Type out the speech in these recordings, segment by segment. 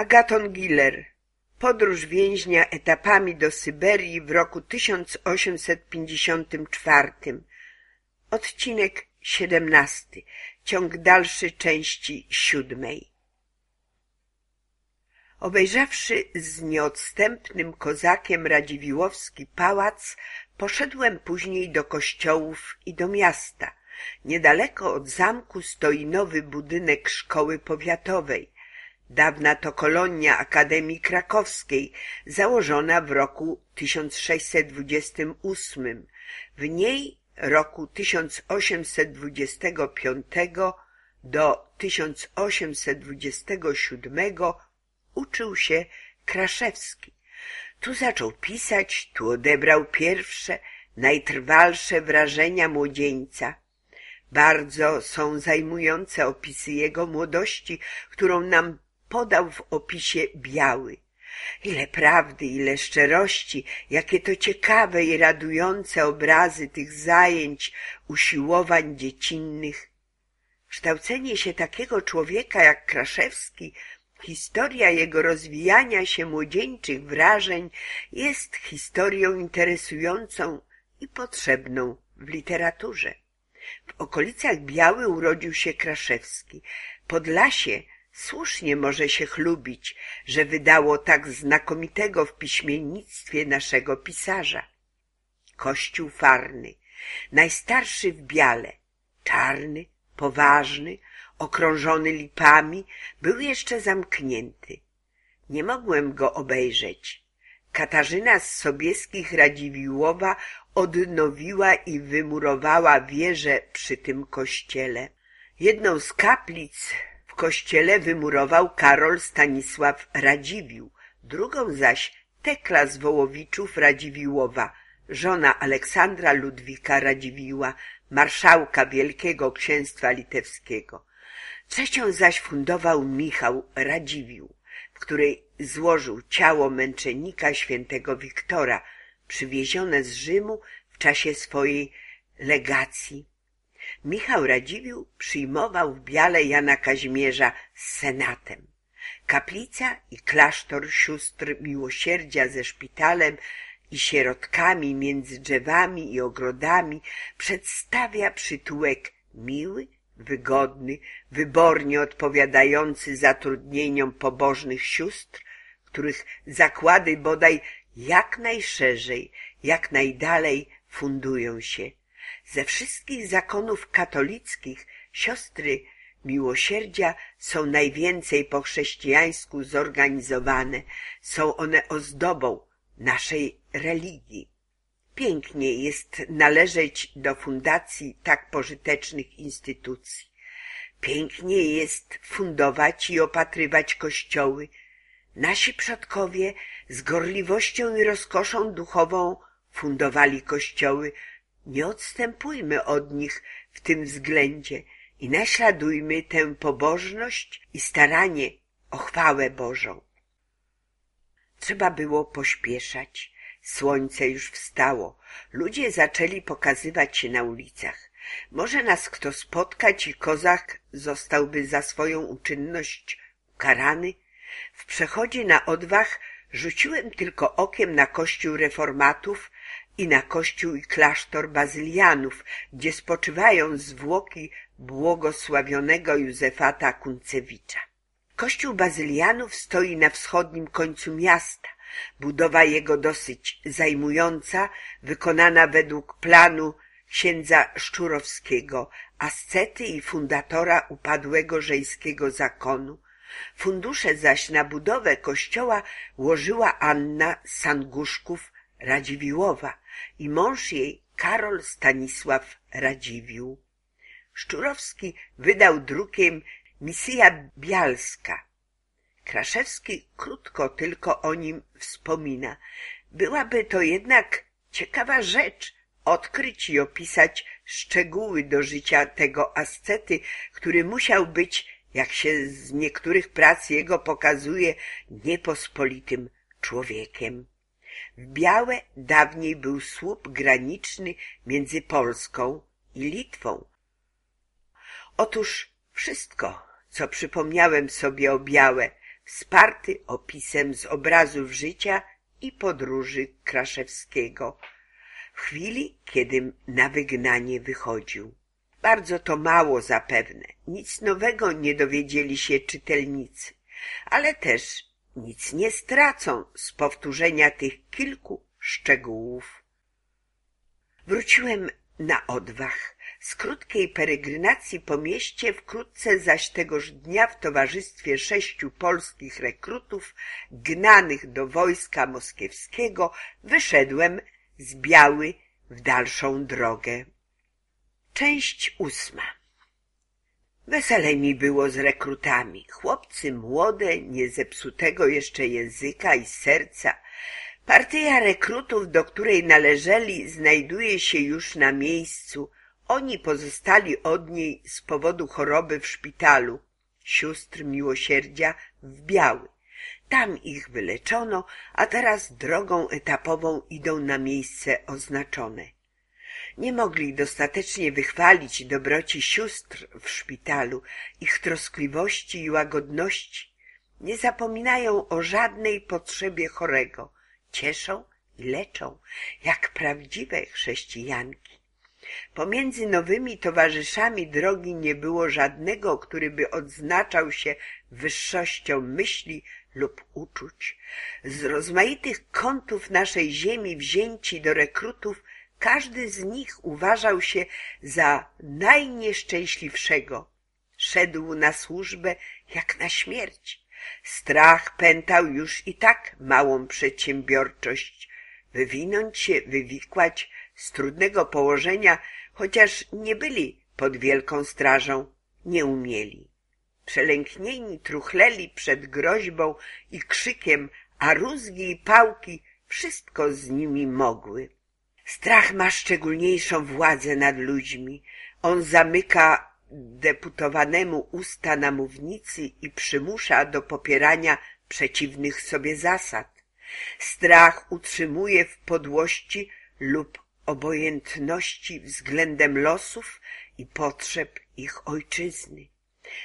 Agaton Giller Podróż więźnia etapami do Syberii w roku 1854 Odcinek 17 Ciąg dalszy części siódmej Obejrzawszy z nieodstępnym kozakiem Radziwiłowski pałac, poszedłem później do kościołów i do miasta. Niedaleko od zamku stoi nowy budynek szkoły powiatowej. Dawna to kolonia Akademii Krakowskiej, założona w roku 1628. W niej roku 1825 do 1827 uczył się Kraszewski. Tu zaczął pisać, tu odebrał pierwsze, najtrwalsze wrażenia młodzieńca. Bardzo są zajmujące opisy jego młodości, którą nam podał w opisie biały. Ile prawdy, ile szczerości, jakie to ciekawe i radujące obrazy tych zajęć, usiłowań dziecinnych. Kształcenie się takiego człowieka jak Kraszewski, historia jego rozwijania się młodzieńczych wrażeń jest historią interesującą i potrzebną w literaturze. W okolicach Biały urodził się Kraszewski. Podlasie Słusznie może się chlubić, że wydało tak znakomitego w piśmiennictwie naszego pisarza. Kościół farny, najstarszy w Biale, czarny, poważny, okrążony lipami, był jeszcze zamknięty. Nie mogłem go obejrzeć. Katarzyna z Sobieskich Radziwiłowa odnowiła i wymurowała wieżę przy tym kościele. Jedną z kaplic kościele wymurował Karol Stanisław Radziwił, drugą zaś Tekla z Wołowiczów Radziwiłowa, żona Aleksandra Ludwika Radziwiła, marszałka Wielkiego Księstwa Litewskiego. Trzecią zaś fundował Michał Radziwił, w której złożył ciało męczennika świętego Wiktora, przywiezione z Rzymu w czasie swojej legacji Michał Radziwiłł przyjmował w Biale Jana Kazimierza z senatem. Kaplica i klasztor sióstr miłosierdzia ze szpitalem i sierotkami między drzewami i ogrodami przedstawia przytułek miły, wygodny, wybornie odpowiadający zatrudnieniom pobożnych sióstr, których zakłady bodaj jak najszerzej, jak najdalej fundują się ze wszystkich zakonów katolickich siostry miłosierdzia są najwięcej po chrześcijańsku zorganizowane, są one ozdobą naszej religii. Pięknie jest należeć do fundacji tak pożytecznych instytucji. Pięknie jest fundować i opatrywać kościoły. Nasi przodkowie z gorliwością i rozkoszą duchową fundowali kościoły, nie odstępujmy od nich w tym względzie i naśladujmy tę pobożność i staranie o chwałę Bożą. Trzeba było pośpieszać. Słońce już wstało. Ludzie zaczęli pokazywać się na ulicach. Może nas kto spotkać i kozak zostałby za swoją uczynność karany? W przechodzie na odwach rzuciłem tylko okiem na kościół reformatów i na kościół i klasztor bazylianów, gdzie spoczywają zwłoki błogosławionego Józefata Kuncewicza. Kościół bazylianów stoi na wschodnim końcu miasta. Budowa jego dosyć zajmująca, wykonana według planu księdza Szczurowskiego, ascety i fundatora upadłego żejskiego zakonu. Fundusze zaś na budowę kościoła łożyła Anna Sanguszków Radziwiłowa, i mąż jej Karol Stanisław Radziwił. Szczurowski wydał drukiem Misja Bialska. Kraszewski krótko tylko o nim wspomina. Byłaby to jednak ciekawa rzecz odkryć i opisać szczegóły do życia tego ascety, który musiał być, jak się z niektórych prac jego pokazuje, niepospolitym człowiekiem. W Białe dawniej był słup graniczny między Polską i Litwą. Otóż wszystko, co przypomniałem sobie o Białe, wsparty opisem z obrazów życia i podróży Kraszewskiego w chwili, kiedy na wygnanie wychodził. Bardzo to mało zapewne, nic nowego nie dowiedzieli się czytelnicy, ale też nic nie stracą z powtórzenia tych kilku szczegółów. Wróciłem na odwach. Z krótkiej peregrynacji po mieście wkrótce zaś tegoż dnia w towarzystwie sześciu polskich rekrutów gnanych do wojska moskiewskiego wyszedłem z Biały w dalszą drogę. Część ósma Wesele mi było z rekrutami. Chłopcy młode, nie zepsutego jeszcze języka i serca. Partyja rekrutów, do której należeli, znajduje się już na miejscu. Oni pozostali od niej z powodu choroby w szpitalu. Sióstr miłosierdzia w biały. Tam ich wyleczono, a teraz drogą etapową idą na miejsce oznaczone. Nie mogli dostatecznie wychwalić dobroci sióstr w szpitalu, ich troskliwości i łagodności. Nie zapominają o żadnej potrzebie chorego. Cieszą i leczą, jak prawdziwe chrześcijanki. Pomiędzy nowymi towarzyszami drogi nie było żadnego, który by odznaczał się wyższością myśli lub uczuć. Z rozmaitych kątów naszej ziemi wzięci do rekrutów każdy z nich uważał się za najnieszczęśliwszego. Szedł na służbę jak na śmierć. Strach pętał już i tak małą przedsiębiorczość. Wywinąć się, wywikłać z trudnego położenia, chociaż nie byli pod wielką strażą, nie umieli. Przelęknieni truchleli przed groźbą i krzykiem, a rózgi i pałki wszystko z nimi mogły. Strach ma szczególniejszą władzę nad ludźmi. On zamyka deputowanemu usta na mównicy i przymusza do popierania przeciwnych sobie zasad. Strach utrzymuje w podłości lub obojętności względem losów i potrzeb ich ojczyzny.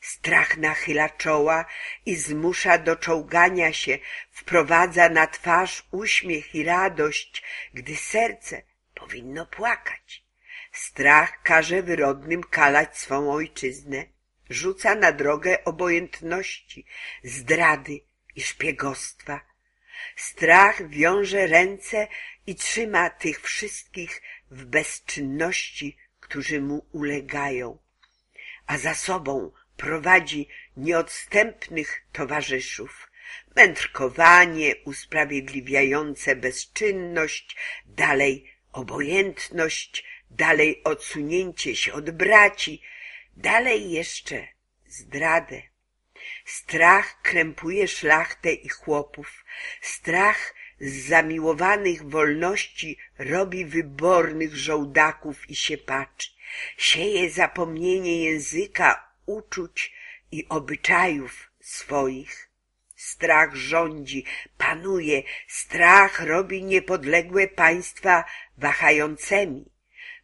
Strach nachyla czoła i zmusza do czołgania się, wprowadza na twarz uśmiech i radość, gdy serce powinno płakać. Strach każe wyrodnym kalać swą ojczyznę, rzuca na drogę obojętności, zdrady i szpiegostwa. Strach wiąże ręce i trzyma tych wszystkich w bezczynności, którzy mu ulegają, a za sobą prowadzi nieodstępnych towarzyszów. Mędrkowanie usprawiedliwiające bezczynność, dalej obojętność, dalej odsunięcie się od braci, dalej jeszcze zdradę. Strach krępuje szlachtę i chłopów, strach z zamiłowanych wolności robi wybornych żołdaków i siepaczy, sieje zapomnienie języka, uczuć i obyczajów swoich. Strach rządzi, panuje, strach robi niepodległe państwa wahającymi.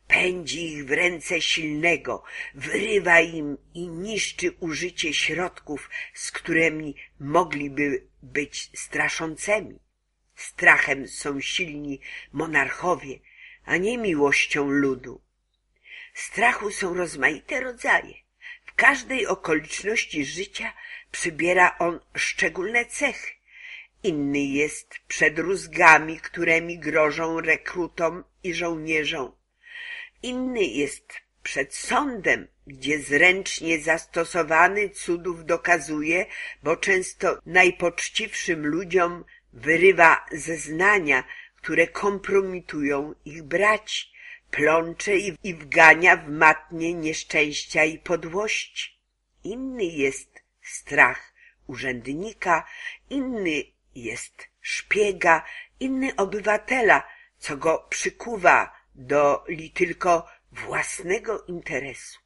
Pędzi ich w ręce silnego, wyrywa im i niszczy użycie środków, z którymi mogliby być straszącymi. Strachem są silni monarchowie, a nie miłością ludu. Strachu są rozmaite rodzaje. Każdej okoliczności życia przybiera on szczególne cechy. Inny jest przed rózgami, którymi grożą rekrutom i żołnierzom. Inny jest przed sądem, gdzie zręcznie zastosowany cudów dokazuje, bo często najpoczciwszym ludziom wyrywa zeznania, które kompromitują ich braci, plącze i, wgania w matnie nieszczęścia i podłości. Inny jest strach urzędnika, inny jest szpiega, inny obywatela, co go przykuwa do li tylko własnego interesu.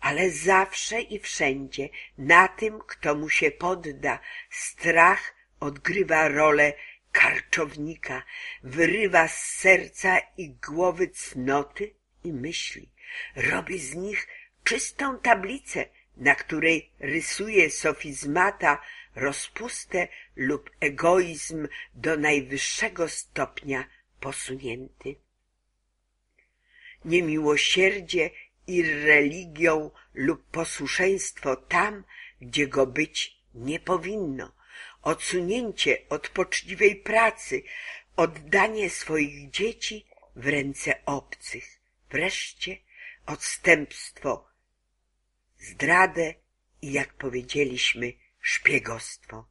Ale zawsze i wszędzie na tym, kto mu się podda, strach odgrywa rolę karczownika, wyrywa z serca i głowy cnoty i myśli, robi z nich czystą tablicę, na której rysuje sofizmata, rozpustę lub egoizm do najwyższego stopnia posunięty. Niemiłosierdzie i religią lub posłuszeństwo tam, gdzie go być nie powinno, odsunięcie od poczciwej pracy, oddanie swoich dzieci w ręce obcych, wreszcie odstępstwo, zdradę i, jak powiedzieliśmy, szpiegostwo.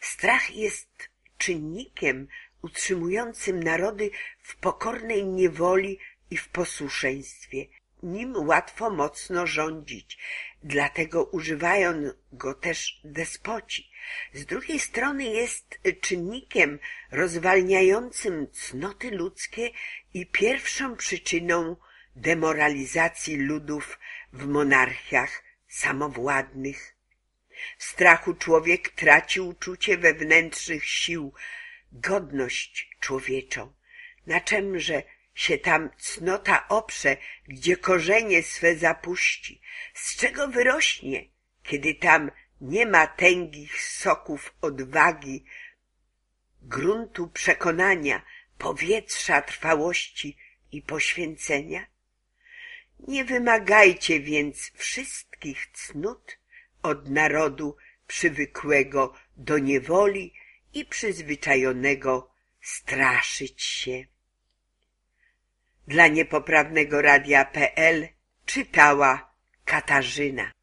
Strach jest czynnikiem utrzymującym narody w pokornej niewoli i w posłuszeństwie. Nim łatwo mocno rządzić, dlatego używają go też despoci. Z drugiej strony jest czynnikiem rozwalniającym cnoty ludzkie i pierwszą przyczyną demoralizacji ludów w monarchiach samowładnych. W strachu człowiek traci uczucie wewnętrznych sił, godność człowieczą, na czemże się tam cnota oprze, gdzie korzenie swe zapuści, z czego wyrośnie, kiedy tam nie ma tęgich soków odwagi, gruntu przekonania, powietrza trwałości i poświęcenia? Nie wymagajcie więc wszystkich cnót od narodu przywykłego do niewoli i przyzwyczajonego straszyć się. Dla niepoprawnego radia.pl czytała Katarzyna.